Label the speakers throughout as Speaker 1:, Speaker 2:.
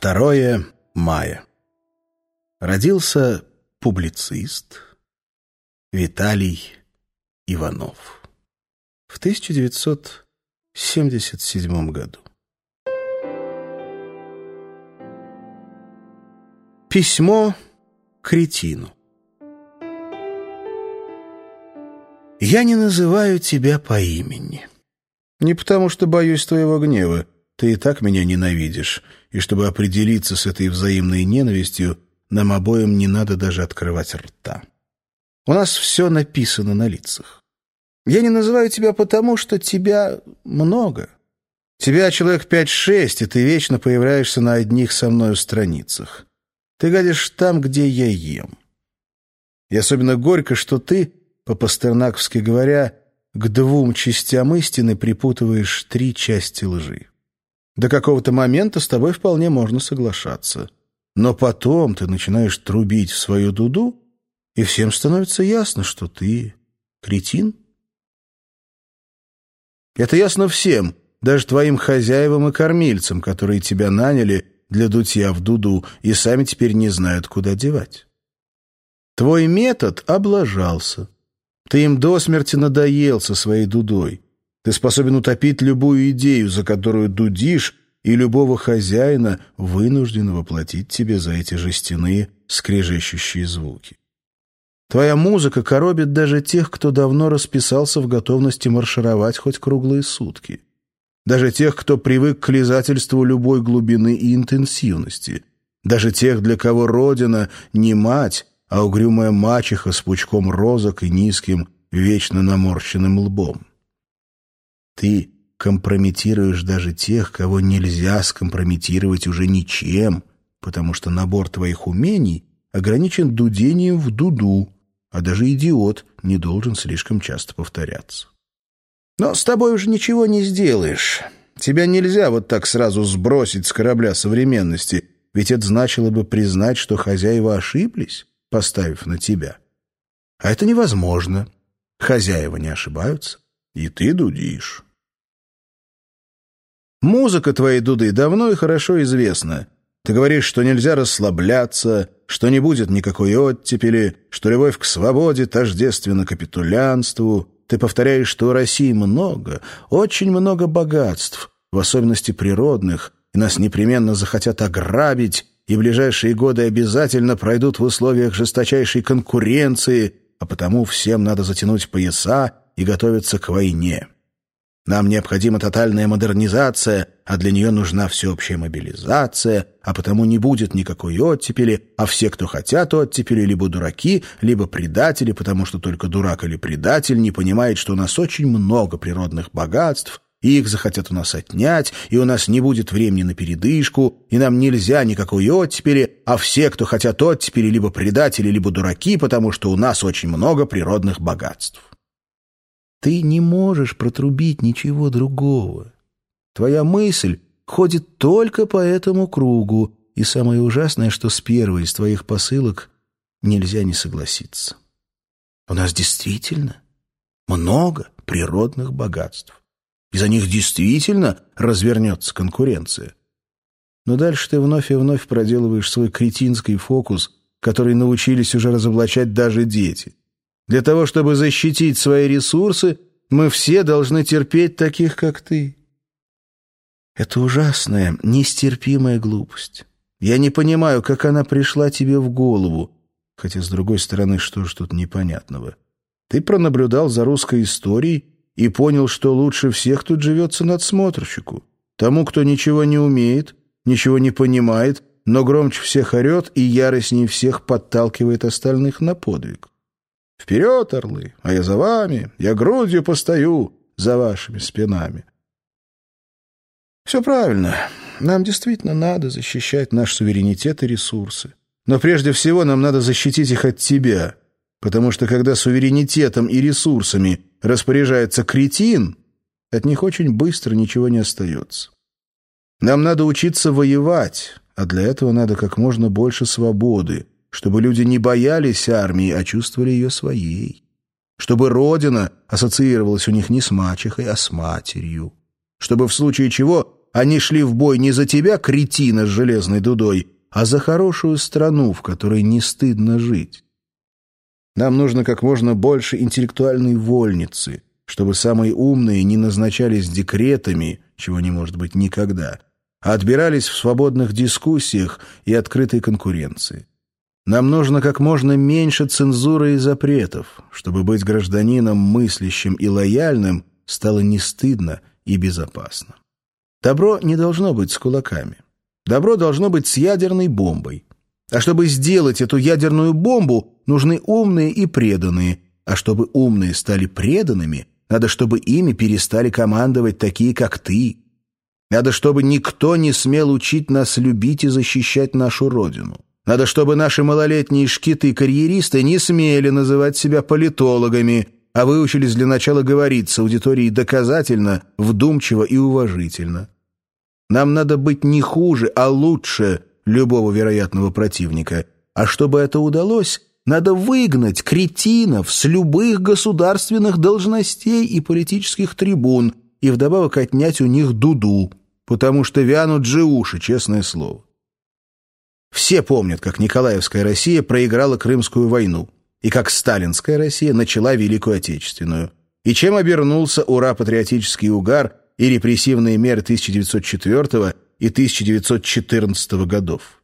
Speaker 1: 2 мая. Родился публицист Виталий Иванов в 1977 году. Письмо кретину. Я не называю тебя по имени. Не потому, что боюсь твоего гнева, ты и так меня ненавидишь, и чтобы определиться с этой взаимной ненавистью, нам обоим не надо даже открывать рта. У нас все написано на лицах. Я не называю тебя потому, что тебя много. Тебя человек пять-шесть, и ты вечно появляешься на одних со мною страницах. Ты гадишь там, где я ем. И особенно горько, что ты, по-пастернаковски говоря, к двум частям истины припутываешь три части лжи. До какого-то момента с тобой вполне можно соглашаться. Но потом ты начинаешь трубить в свою дуду, и всем становится ясно, что ты кретин. Это ясно всем, даже твоим хозяевам и кормильцам, которые тебя наняли для дутья в дуду и сами теперь не знают, куда девать. Твой метод облажался. Ты им до смерти надоел со своей дудой. Ты способен утопить любую идею, за которую дудишь, и любого хозяина вынужден воплотить тебе за эти жестяные скрежещущие звуки. Твоя музыка коробит даже тех, кто давно расписался в готовности маршировать хоть круглые сутки. Даже тех, кто привык к лизательству любой глубины и интенсивности. Даже тех, для кого Родина не мать, а угрюмая мачеха с пучком розок и низким, вечно наморщенным лбом. Ты компрометируешь даже тех, кого нельзя скомпрометировать уже ничем, потому что набор твоих умений ограничен дудением в дуду, а даже идиот не должен слишком часто повторяться. Но с тобой уже ничего не сделаешь. Тебя нельзя вот так сразу сбросить с корабля современности, ведь это значило бы признать, что хозяева ошиблись, поставив на тебя. А это невозможно. Хозяева не ошибаются, и ты дудишь. Музыка твоей дуды давно и хорошо известна. Ты говоришь, что нельзя расслабляться, что не будет никакой оттепели, что любовь к свободе тождественна капитулянству. Ты повторяешь, что у России много, очень много богатств, в особенности природных, и нас непременно захотят ограбить, и ближайшие годы обязательно пройдут в условиях жесточайшей конкуренции, а потому всем надо затянуть пояса и готовиться к войне. Нам необходима тотальная модернизация, а для нее нужна всеобщая мобилизация, а потому не будет никакой оттепели, а все, кто хотят оттепели, либо дураки, либо предатели, потому что только дурак или предатель не понимает, что у нас очень много природных богатств, и их захотят у нас отнять, и у нас не будет времени на передышку, и нам нельзя никакой оттепели, а все, кто хотят оттепели, либо предатели, либо дураки, потому что у нас очень много природных богатств. Ты не можешь протрубить ничего другого. Твоя мысль ходит только по этому кругу, и самое ужасное, что с первой из твоих посылок нельзя не согласиться. У нас действительно много природных богатств. И за них действительно развернется конкуренция. Но дальше ты вновь и вновь проделываешь свой кретинский фокус, который научились уже разоблачать даже дети — для того, чтобы защитить свои ресурсы, мы все должны терпеть таких, как ты. Это ужасная, нестерпимая глупость. Я не понимаю, как она пришла тебе в голову. Хотя, с другой стороны, что ж тут непонятного? Ты пронаблюдал за русской историей и понял, что лучше всех тут живется надсмотрщику. Тому, кто ничего не умеет, ничего не понимает, но громче всех орет и яростнее всех подталкивает остальных на подвиг. Вперед, орлы, а я за вами, я грудью постою за вашими спинами. Все правильно. Нам действительно надо защищать наш суверенитет и ресурсы. Но прежде всего нам надо защитить их от тебя, потому что когда суверенитетом и ресурсами распоряжается кретин, от них очень быстро ничего не остается. Нам надо учиться воевать, а для этого надо как можно больше свободы, чтобы люди не боялись армии, а чувствовали ее своей, чтобы Родина ассоциировалась у них не с мачехой, а с матерью, чтобы в случае чего они шли в бой не за тебя, кретина с железной дудой, а за хорошую страну, в которой не стыдно жить. Нам нужно как можно больше интеллектуальной вольницы, чтобы самые умные не назначались декретами, чего не может быть никогда, а отбирались в свободных дискуссиях и открытой конкуренции. Нам нужно как можно меньше цензуры и запретов, чтобы быть гражданином мыслящим и лояльным стало не стыдно и безопасно. Добро не должно быть с кулаками. Добро должно быть с ядерной бомбой. А чтобы сделать эту ядерную бомбу, нужны умные и преданные. А чтобы умные стали преданными, надо, чтобы ими перестали командовать такие, как ты. Надо, чтобы никто не смел учить нас любить и защищать нашу Родину. Надо, чтобы наши малолетние шкиты-карьеристы не смели называть себя политологами, а выучились для начала говорить с аудиторией доказательно, вдумчиво и уважительно. Нам надо быть не хуже, а лучше любого вероятного противника. А чтобы это удалось, надо выгнать кретинов с любых государственных должностей и политических трибун и вдобавок отнять у них дуду, потому что вянут же уши, честное слово. Все помнят, как Николаевская Россия проиграла Крымскую войну и как Сталинская Россия начала Великую Отечественную. И чем обернулся ура-патриотический угар и репрессивные меры 1904 и 1914 годов.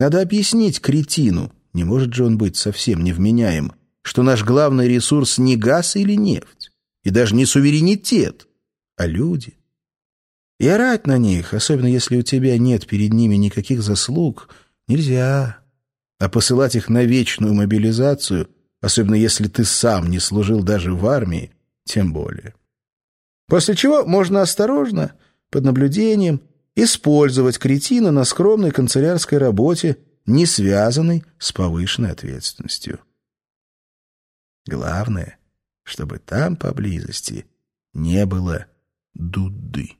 Speaker 1: Надо объяснить кретину, не может же он быть совсем невменяем, что наш главный ресурс не газ или нефть, и даже не суверенитет, а люди. И орать на них, особенно если у тебя нет перед ними никаких заслуг, нельзя а посылать их на вечную мобилизацию, особенно если ты сам не служил даже в армии, тем более. После чего можно осторожно, под наблюдением, использовать кретина на скромной канцелярской работе, не связанной с повышенной ответственностью. Главное, чтобы там поблизости не было дуды.